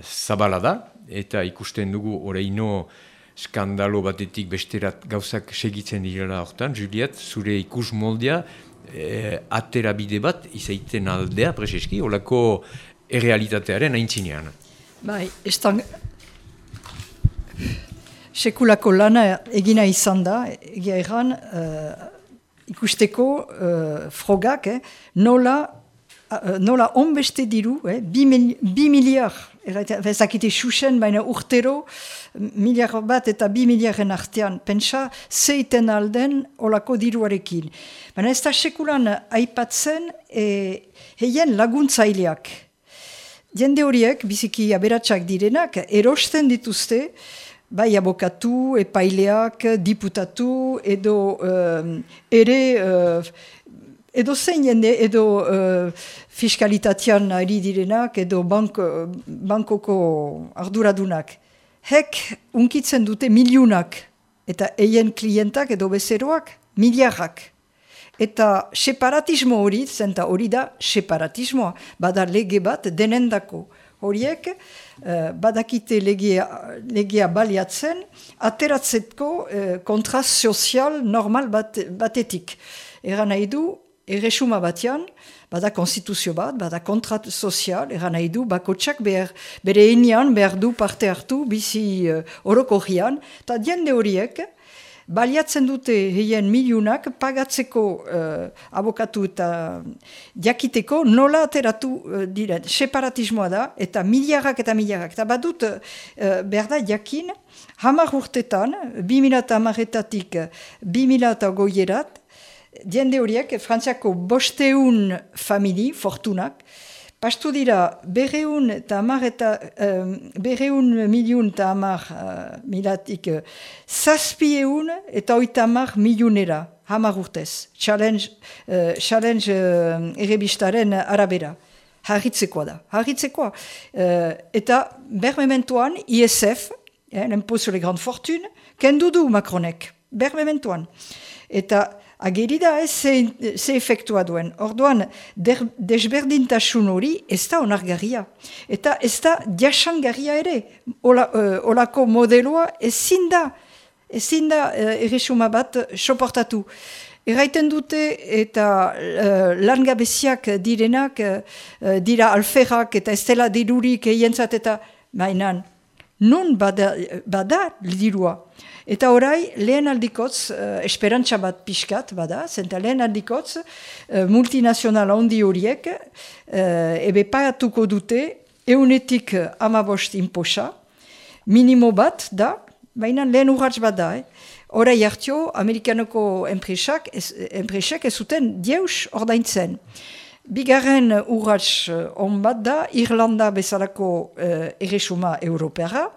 zabala da eta ikusten dugu oreino skandalo batetik besterat gauzak segitzen direla hortan, Juliet, zure ikus moldea, e, atera bide bat, izaiten aldea, preseski, olako errealitatearen aintzinean. Bai, ez sekulako lana egina izan da, egia erran, uh, ikusteko uh, frogak, eh, nola, nola onbeste diru, eh, bi, bi miliar, ezakite xuxen, baina urtero, miliar bat eta bi miliaren artean, pentsa, zeiten alden olako diruarekin. Baina ez da sekulan aipatzen e, heien laguntzaileak. Jende horiek, biziki aberatsak direnak, erosten dituzte, bai abokatu, epaileak, diputatu, edo uh, ere... Uh, Edo zein jende, edo uh, fiskalitatean ari direnak, edo bank, bankoko arduradunak hek unkitzen dute miliunak, eta eien klientak edo bezeroak miliarrak. Eta separatismo hori, zenta hori da separatismoa, bada lege bat denendako. Horiek, badakite legea, legea baliatzen, ateratzeko uh, kontraz sozial normal bat, batetik. Eran nahi du, erresuma batean, bada konstituzio bat, bada kontrat sozial, eran nahi du, bakotsak behar, bere enian behar du parte hartu, bizi uh, oroko jian, eta diende horiek, baliatzen dute heien miliunak pagatzeko uh, abokatu eta jakiteko nola ateratu uh, diren. Separatismoa da, eta miliarrak eta miliarrak. Eta badut, uh, behar da, jakin, hamar urtetan, 2000 eta hamaretatik 2000 eta goierat, diende horiek, Frantziako bosteun famili, fortunak, pastu dira berreun eta amar eta um, berreun miliun eta amar uh, milatik uh, zazpieun eta oita amar milionera, hamar urtez, challenge, uh, challenge uh, errebistaren arabera. Harritzekoa da, harritzekoa. Uh, eta bermementuan ISF, eh, l'impôt sur les grandes fortunes, kendu du Macronek, bermementuan. Eta ageri da ez ze, ze efektua duen. Orduan, der, desberdintasun hori ez da onargarria. Eta ez da diasangarria ere. Ola, uh, olako modeloa ezin da, ezin da uh, erresuma bat soportatu. Erraiten dute eta uh, langabeziak direnak, uh, dira alferrak eta ez dela dirurik eientzat eta mainan. Nun bada, bada dirua. Eta orai, lehen aldikotz, uh, esperantza bat pixkat, bada, zenta lehen aldikotz, uh, multinazional handi horiek, uh, ebe pagatuko dute, eunetik amabost inposa, minimo bat da, baina lehen urratz bat da, eh? Horai hartio, Amerikanoko enpresak, enpresak ez zuten dieus ordaintzen. Bigarren urratz on bat da, Irlanda bezalako uh, erresuma europeara,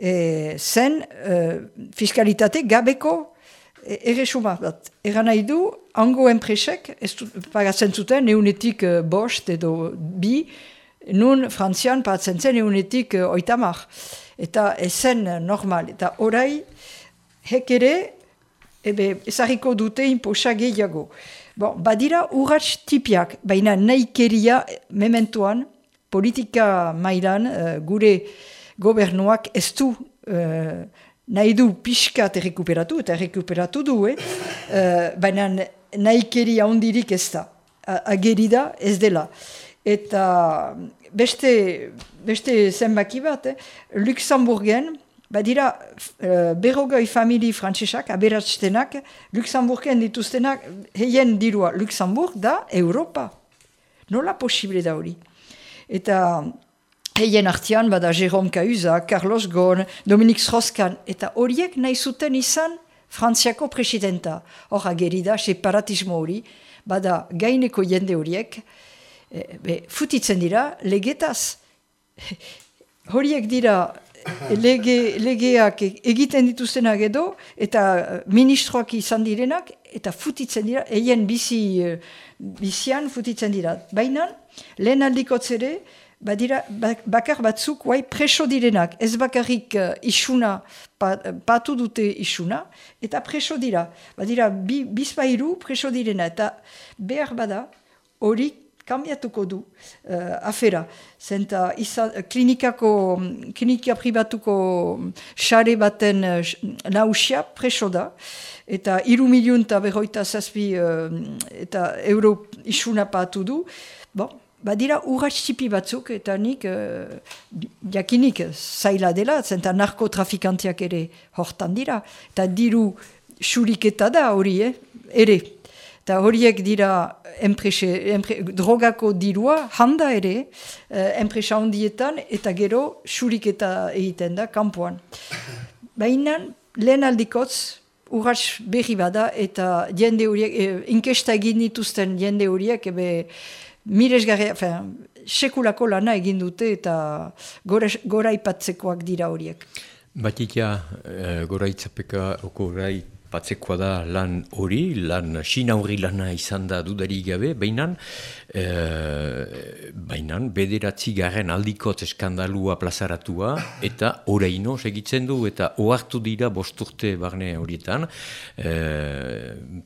e, zen e, fiskalitate gabeko e, erresuma bat. Eran nahi du, hango enpresek, ez pagatzen zuten, neunetik e, bost edo bi, nun frantzian pagatzen zen neunetik e, oitamar. Eta zen normal. Eta orai, hek ere, ebe, ezariko dute inposa gehiago. Bon, badira urratx tipiak, baina naikeria mementuan, politika mailan, gure gobernuak ez du uh, nahi du pixkat errekuperatu, eta errekuperatu du, eh? uh, baina nahi keri ahondirik ez da, ageri da ez dela. Eta beste, beste zenbaki bat, eh? Luxemburgen, badira uh, berrogoi famili frantsesak, aberatztenak, Luxemburgen dituztenak, heien dirua Luxemburg da Europa. Nola posible da hori? Eta Heien artian, bada Jérôme Cauza, Carlos Ghosn, Dominique Strauss-Kahn, eta horiek nahi zuten izan Frantziako presidenta. Hor ageri da, separatismo hori, bada gaineko jende horiek, e, be, futitzen dira, legetaz. [laughs] horiek dira lege, legeak egiten dituztenak edo, eta ministroak izan direnak, eta futitzen dira, eien bizi, bizian futitzen dira. Baina, lehen aldikotzere, badira, bakar batzuk guai preso direnak, ez bakarrik uh, isuna, patu dute isuna, eta preso dira. Badira, bi, bizpairu preso direna, eta behar bada, hori kambiatuko du uh, afera. Zenta isa, klinikako, klinika pribatuko xare baten uh, nausia preso da, eta iru miliun eta berroita zazpi uh, eta euro isuna patu du, bon, badira urratxipi batzuk, eta nik, uh, jakinik, zaila dela, zenta narkotrafikantiak ere hortan dira, eta diru xuriketa da hori, eh? ere. Eta horiek dira enprese, empre, drogako dirua, handa ere, uh, enpresa ondietan, eta gero xuriketa egiten da, kanpoan. Baina, lehen aldikotz, urratx berri bada, eta jende horiek, eh, inkesta egin dituzten jende horiek, ebe, miresgarria, sekulako lana egin dute eta gora, gora dira horiek. Batitia, e, gora itzapeka, gora patzekoa da lan hori, lan sin aurri lana izan da dudari gabe, bainan, e, bainan, bederatzi garen aldikot eskandalua plazaratua, eta oreino segitzen du, eta ohartu dira bosturte barne horietan, e,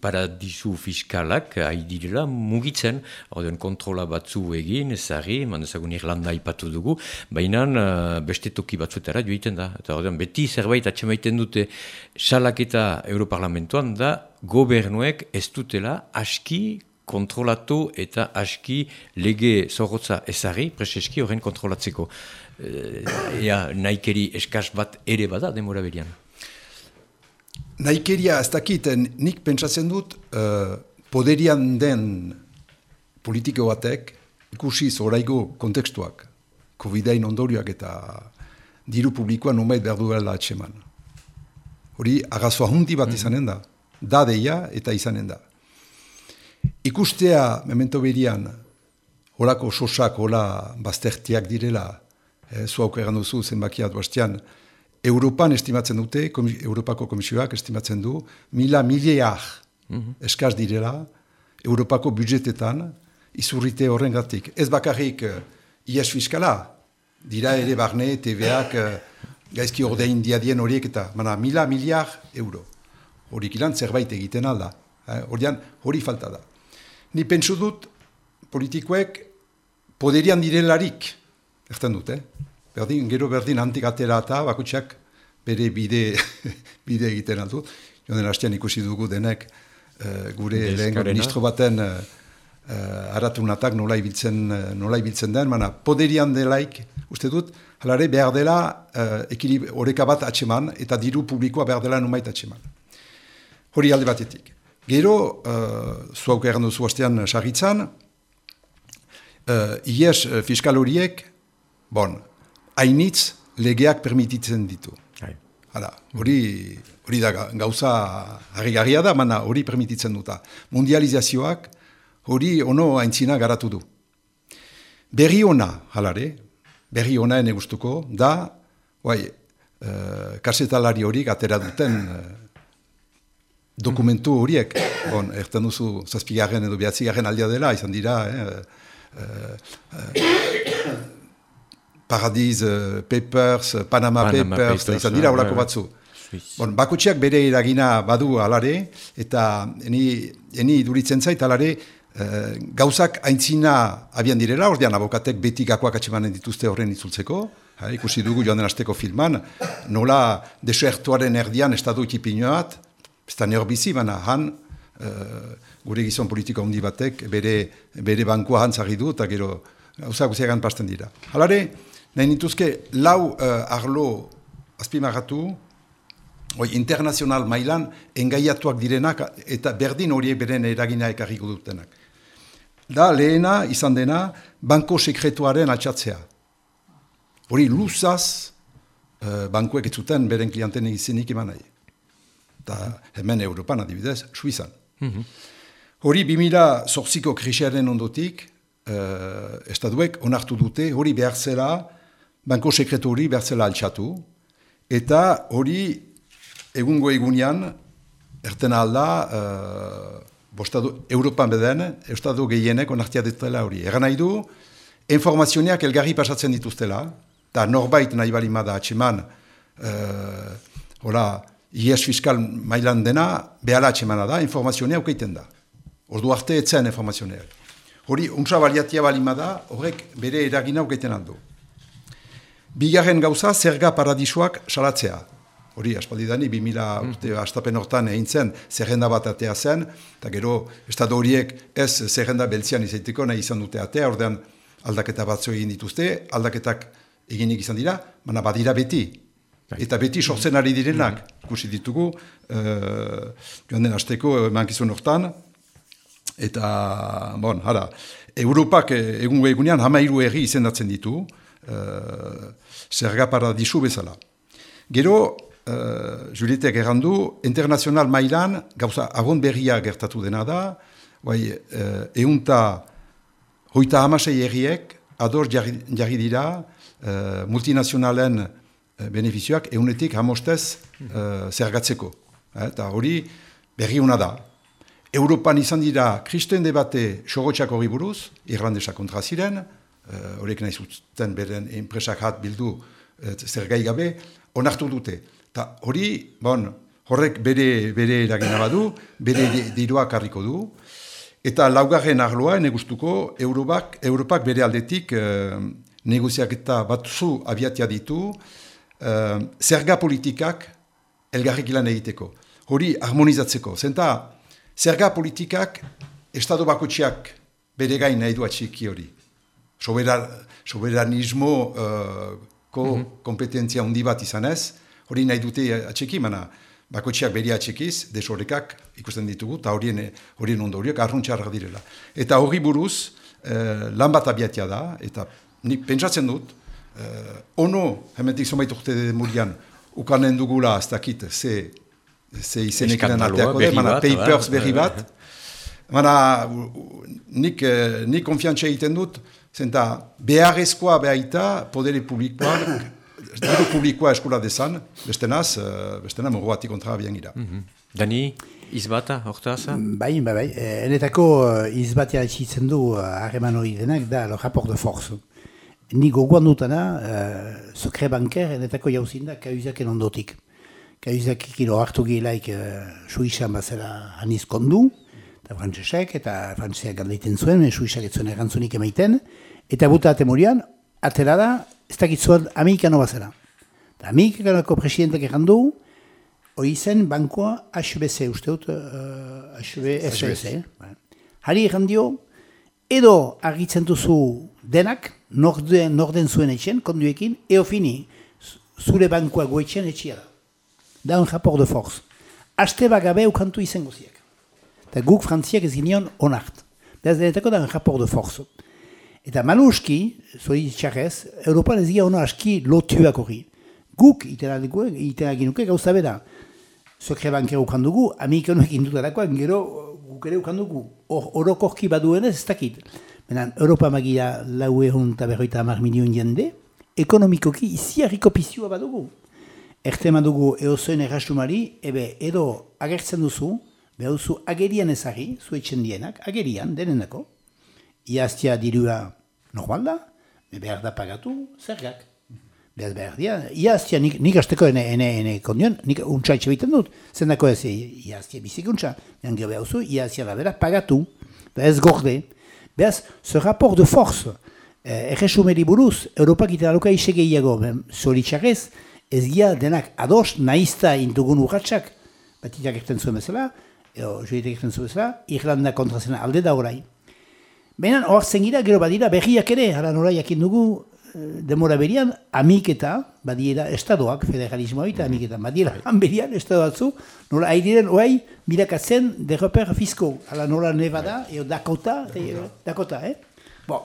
paradisu fiskalak, haidirela, mugitzen, ordean kontrola batzu egin, ezari, mandezagun Irlanda ipatu dugu, bainan, e, beste toki batzuetara joiten da, eta ordean, beti zerbait atxemaiten dute, salaketa Europa parlamentuan da gobernuek ez dutela aski kontrolatu eta aski lege zorrotza ezari preseski horren kontrolatzeko. E, ea naikeri eskaz bat ere bada demora berian. Naikeria ez dakiten nik pentsatzen dut uh, poderian den politiko batek ikusi zoraigo kontekstuak, COVID-19 ondorioak eta diru publikoa numait behar duela atseman hori agazoa hundi bat mm. izanen da. Da deia eta izanen da. ikustea memento berian, holako sosak, hola baztertiak direla, eh, zu aukeran duzu zenbakiat bastian, Europan estimatzen dute, komi, Europako komisioak estimatzen du, mila miliar mm eskaz direla, Europako budjetetan, izurrite horrengatik. Ez bakarrik uh, IES fiskala, dira ere barne, TV-ak, gaizki ordein diadien horiek eta, mana, mila miliar euro. Horik ilan zerbait egiten alda. Eh, hori falta da. Ni pentsu dut, politikoek poderian direlarik, erten dut, eh? Berdin, gero berdin antik atera eta bakutsak bere bide, [laughs] bide egiten aldu. Joden hastean ikusi dugu denek uh, gure lehen ministro baten uh, uh, aratunatak nola ibiltzen, uh, nola ibiltzen den, mana poderian delaik, uste dut, halare behar dela uh, ekilib horreka bat atseman eta diru publikoa behar dela numait atseman. Hori alde batetik. Gero, uh, zuauk errandu zuaztean sarritzan, uh, IES fiskal horiek, bon, hainitz legeak permititzen ditu. Hala, hori, hori da gauza harri da, mana hori permititzen duta. Mundializazioak hori ono aintzina garatu du. Berri ona, halare, berri ona ene gustuko, da, guai, uh, kasetalari horiek atera duten uh, dokumentu horiek, bon, erten duzu zazpigarren edo behatzigarren aldea dela, izan dira, eh, uh, Paradise Papers, Panama, Panama Papers, Papers izan dira horako batzu. Bon, bakotxeak bere eragina badu alare, eta eni, eni duritzen zait alare, uh, gauzak aintzina abian direla, ordean abokatek beti gakoak atxemanen dituzte horren itzultzeko, ha, ikusi dugu joan den azteko filman, nola desertuaren erdian estatu ikipinoat, ez da neorbizi, baina han, uh, gure gizon politiko handi batek, bere, bere bankua hantzari du, eta gero gauzak guziagan pasten dira. Halare, nahi nituzke lau uh, arlo azpimarratu, oi, internazional mailan engaiatuak direnak eta berdin horiek beren eragina ekarriko dutenak. Da, lehena izan dena, banko sekretuaren altxatzea. Hori luzaz, uh, bankoek ez zuten beren klienten izenik eman nahi. Eta hemen Europan adibidez, Suizan. Mm Hori 2000 zorziko krisiaren ondotik, uh, estaduek onartu dute, hori behar zela, banko sekretu hori bertzela altxatu, eta hori egungo egunean, erten alda, uh, bostadu, Europan beden, Estadu gehienek onartia dutela hori. Egan nahi du, informazioneak elgarri pasatzen dituztela, eta norbait nahi bali da atxeman, uh, hola, IES fiskal mailan dena, behala atxemana da, informazionea ukeiten da. Ordu arte etzen informazioneak. Hori, untsa baliatia bali da, horrek bere eragina ukeiten aldu. Bigarren gauza, zerga paradisuak salatzea. Hori, aspaldi dani, 2000 mm. urte astapen hortan egin zen, zerrenda bat atea zen, eta gero, estado horiek ez zerrenda beltzian izaiteko nahi izan dute atea, ordean aldaketa batzu egin dituzte, aldaketak eginik izan dira, mana badira beti. Bai. Eta beti sortzen ari direnak, mm. ikusi ditugu, uh, joan den azteko mankizun hortan, eta, bon, hara, Europak egungo egunean hamairu erri izendatzen ditu, uh, zerga paradisu bezala. Gero, uh, Julietek errandu, internazional mailan, gauza agon berria gertatu dena da, bai, uh, eunta hoita hamasei erriek, ador jarri dira, uh, multinazionalen benefizioak eunetik hamostez uh, zergatzeko. Eta hori berri hona da. Europan izan dira kristen debate sogotxak hori buruz, irlandesa kontra ziren, Eh, horiek uh, nahi zuten beren enpresak hat bildu uh, zer gai gabe, onartu dute. Ta hori, bon, horrek bere, bere eragina badu, bere diruak harriko du, eta laugarren arloa, negustuko, Europak, Europak bere aldetik uh, negoziak eta batzu abiatia ditu, uh, zerga politikak elgarrik ilan egiteko. Hori harmonizatzeko. Zenta, zerga politikak estado bakotxiak bere gain nahi du atxiki hori soberan, soberanismo uh, ko mm -hmm. kompetentzia hundi bat izanez, hori nahi dute atxeki, mana bakotxeak beri atxekiz, desorekak ikusten ditugu, eta horien, horien ondo horiek arruntxarrak direla. Eta hori buruz, uh, lan bat abiatia da, eta nik pentsatzen dut, uh, ono, hementik zomait urte murian, ukanen dugula, ez dakit, ze, ze izenekin arteako, mana papers berri bat, Bara, nik, eh, nik konfiantza egiten dut, zenta beharrezkoa behaita podere publikoan, diru publikoa eskola dezan, beste naz, eh, beste naz, morroatik kontra abian gira. Mm -hmm. Dani, izbata, hortaza? Bai, bai, bai. Enetako izbatea etxitzen du harreman hori denak da, lo rapport de force. Ni gogoan dutana, uh, sokre banker, enetako jauzin da, kauzaken ondotik. Kauzak ikilo hartu gilaik uh, suizan bazera haniz kondu, eta frantzesek, eta frantzesak galdeiten zuen, suizak etzuen erantzunik emaiten, eta buta atemurian, atera da, ez dakitzuan Amerikano bazera. Eta Amerikanako presidentek errandu, hori zen bankoa HBC, uste dut, uh, HBS? Hari errandio, edo argitzen duzu denak, norden, norden zuen etxen, konduekin, eo fini, zure bankoa goetxen etxia da. Da un rapport de force. Aste bagabe ukantu izango. Eta guk frantziak ez gineon onart. Beraz, denetako da un rapport de force. Eta maluski, zori txarrez, Europan ez gira ono aski lotuak hori. Guk, itera ginuke, gauza beda. Sokre bankero ukandugu, amerikanoek indutarakoan, gero guk ere ukandugu. Orokorki baduenez ez dakit. Benan, Europa magia lau ehun eta berroita amar milion jende, ekonomikoki iziarriko pizioa badugu. Erte dugu eozoen errasumari, ebe edo agertzen duzu, behar duzu agerian ezari, zuetxen dienak, agerian, denenako. Iaztia dirua normal da, behar da pagatu, zergak. Behar behar dia, iaztia nik, nik azteko ene, ene, ene kondion, nik untsa itxe dut, zendako ez iaztia bizik untsa, nian gero behar duzu, iaztia da behar pagatu, da ez gorde. Behaz, ze rapport de force, eh, erresumeri buruz, Europak italuka isegeiago, zoritxarrez, ez gira denak ados nahizta intugun urratxak, batitak egiten zuen bezala, edo joitek egiten zuen bezala, Irlanda kontrazena alde da orai. Baina hor gira, gero badira berriak ere, ara nora jakin dugu, eh, demora berian, amiketa, badiera estadoak, federalismoa eta amiketa, badiera hanberian, estado batzu, nola aidiren, oai, mirakatzen, derroper fisko, ala nola Nevada, eo Dakota, Dakota, eh? Bon,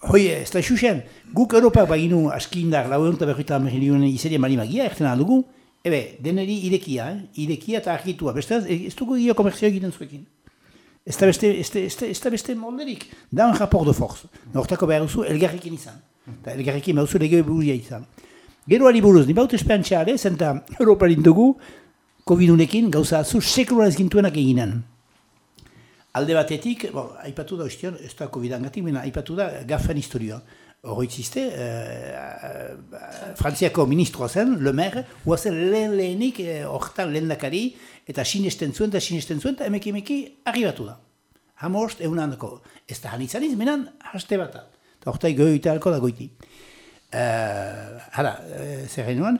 Hoi, ez da xuxen, guk Europak baginu askindar lau egun eta berroita milioen izeria mali magia, erten aldugu, ebe, deneri irekia, eh? irekia eta argitua, beste ez dugu gio komerzio egiten zuekin. Ez da beste, ez da, ez da, ez da beste molderik, da un rapport de force. Nortako behar duzu, elgarrekin izan. Eta elgarrekin behar duzu legeo buruia izan. Gero ali buruz, ni baut espeantxeare, zenta Europa lindugu, COVID-unekin gauza azu sekulan ez gintuenak eginen. Alde batetik, bo, aipatu da ostion, ez da COVID-angatik, aipatu da gafan historioa. Horroitziste, uh, Frantziako ministroa zen, Le Maire, huazen lehen lehenik, eh, horretan lehen dakari, eta sinesten zuen, eta sinesten zuen, eta emek emeki arribatu da. Hamost, egun handako, ez da han izan izmenan, haste bat da. Eta horretai goioita alko da goiti. Uh, hala, uh, zer genuan,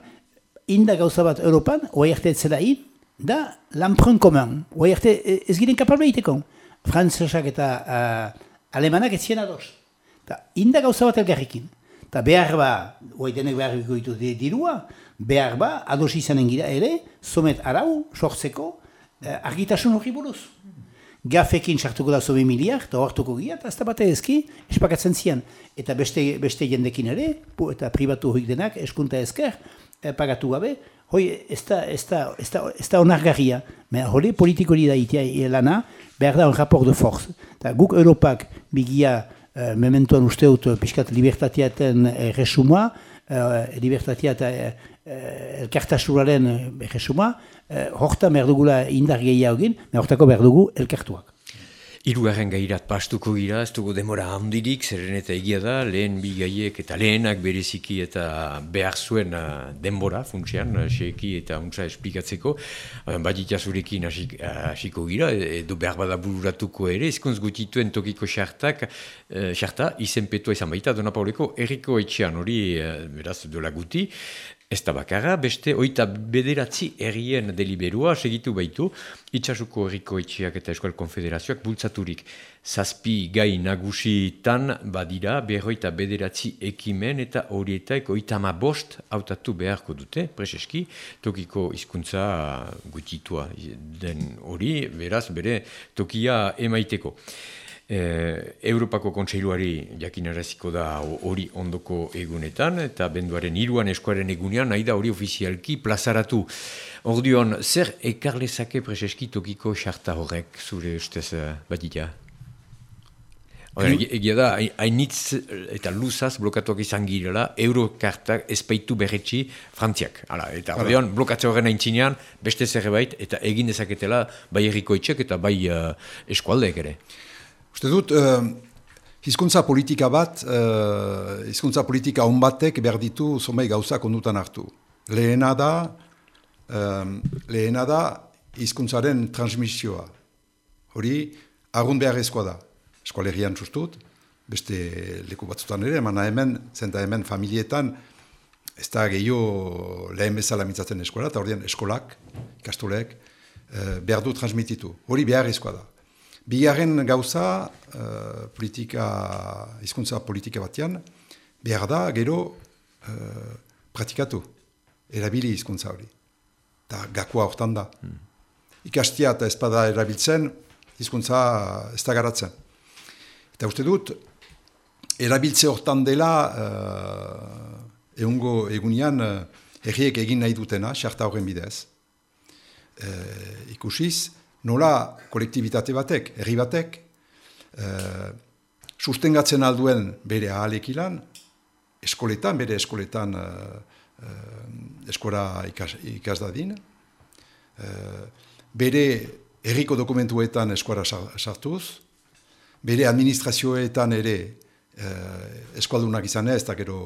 inda gauza bat Europan, oa erte etzela in, da, l'emprunt commun. Oa erte ez giren kapabla iteko frantzesak eta uh, alemanak ez ados. Ta, inda gauza bat elgarrikin. Ta behar ba, oi denek behar ditu dirua, behar ba, ados izanen gira ere, somet arau, sortzeko, uh, argitasun hori buruz. Gafekin sartuko da zobe miliak, eta hartuko gira, eta ez da bate ezki, espakatzen zian. Eta beste, beste jendekin ere, eta pribatu horik denak, eskunta ezker, eh, pagatu gabe, hoi ez da, ez da, ez da, ez da onargarria. Hori politikori da itea lana, behar da un rapport de. Ta, guk Europak bigia uh, mementoan uste dut uh, piskat libertatiaten uh, resuma, uh, libertatia eta uh, elkartasuraren resuma, uh, horta behar dugula indar gehiagin, hortako behar dugu elkartuak. Irugarren gairat pastuko gira, ez dugu demora handirik, zerren eta egia da, lehen bi gaiek eta lehenak bereziki eta behar zuen uh, denbora, funtsian, uh, seki eta untsa esplikatzeko, bat itazurekin hasiko gira, edo behar bada bururatuko ere, ezkontz gutituen tokiko xartak, uh, xarta, izen petua izan baita, Dona Pauleko, erriko etxean hori, uh, beraz, dola guti, Ez da bakarra, beste oita bederatzi errien deliberua segitu baitu, itxasuko erriko etxeak eta eskual konfederazioak bultzaturik. Zazpi gai nagusitan badira, berroita bederatzi ekimen eta horietaik oita ma bost autatu beharko dute, preseski, tokiko hizkuntza gutitua den hori, beraz, bere tokia emaiteko. E, Europako kontseiluari jakinaraziko da hori ondoko egunetan, eta benduaren iruan eskuaren egunean, nahi da hori ofizialki plazaratu. Orduan, zer ekarlezake preseski tokiko xarta horrek, zure ustez uh, badita? Egia da, hainitz eta luzaz blokatuak izan girela, eurokartak ezpeitu berretxi frantziak. Hala, eta ordean, blokatze horren aintzinean, beste zerrebait, eta egin dezaketela bai errikoitxek eta bai uh, eskualdeek ere. Uste dut, uh, hizkuntza politika bat, uh, hizkuntza politika onbatek behar ditu zomei gauzak ondutan hartu. Lehena da, um, lehena da hizkuntzaren transmisioa. Hori, agun behar da eskolegian sustut, beste leku batzutan ere, emana hemen, zenta hemen familietan, ez da gehiago lehen bezala mitzatzen eskola, eta hori eskolak, ikastolek, eh, behar du transmititu. Hori behar da. Bigarren gauza, eh, politika, hizkuntza politika batean, behar da, gero, eh, pratikatu, erabili hizkuntza hori. Eta gakoa hortan da. Hmm. Ikastia eta espada erabiltzen, hizkuntza ez da garatzen. Eta uste dut, erabiltze hortan dela, uh, egungo egunean, uh, erriek egin nahi dutena, xarta horren bidez. Uh, ikusiz, nola kolektibitate batek, herri batek, uh, sustengatzen alduen bere ahalekilan, eskoletan, bere eskoletan uh, uh, eskora ikas, ikas dadin, uh, bere herriko dokumentuetan eskora sartuz, bere administrazioetan ere eh, eskualdunak izan ez, eta gero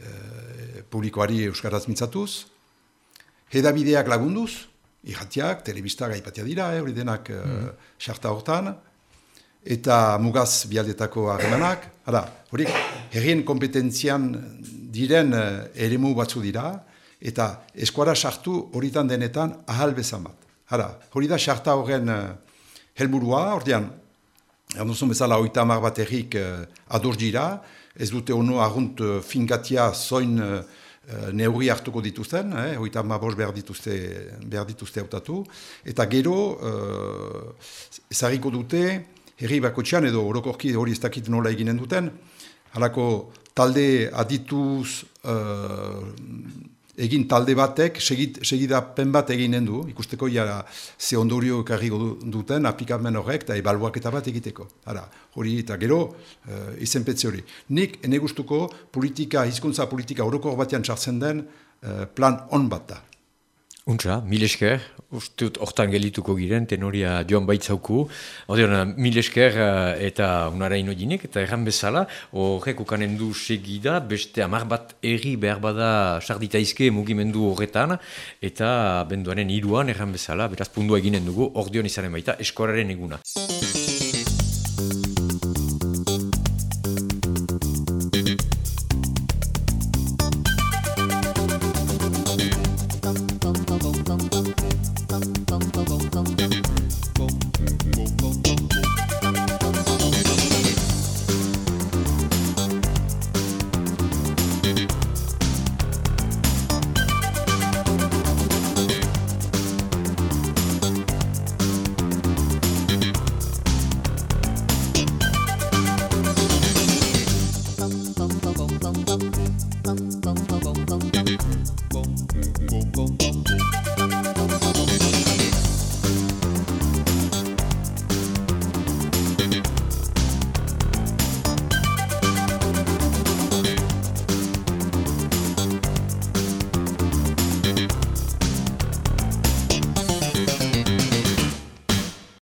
eh, publikoari euskaraz mitzatuz, hedabideak lagunduz, irratiak, telebistak aipatia dira, eh, hori denak mm. xarta hortan, eta mugaz bialdetako harremanak, hala, hori herrien kompetentzian diren eh, eremu batzu dira, eta eskuara sartu horitan denetan ahal bezan bat. Hala, hori da xarta horren eh, helburua, ordean, Erduzun bezala oita amar bat errik uh, ados dira, ez dute ono argunt uh, finkatia zoin uh, neurri hartuko dituzten, eh, oita amar bos behar dituzte, behar dituzte autatu, eta gero uh, ezariko dute, herri bako txan edo orokorki hori ez dakit nola eginen duten, halako talde adituz egin talde batek, segit, segidapen bat eginen du, ikusteko ja ze ondorio karri duten aplikamen horrek eta ebaluak eta bat egiteko. Hara, hori eta gero, uh, izenpetze hori. Nik, ene gustuko, politika, hizkuntza politika horoko batean txartzen den uh, plan on bat da. Untza, mil esker, uste dut hortan gelituko giren, tenoria joan baitzauku. Odeon, mil esker eh, eta unara inodinek, eta erran bezala, horrek ukanen du segida, beste amar bat erri behar bada sarditaizke mugimendu horretan, eta benduaren iruan erran bezala, beraz pundua eginen dugu, ordeon izanen baita, eskoraren eguna.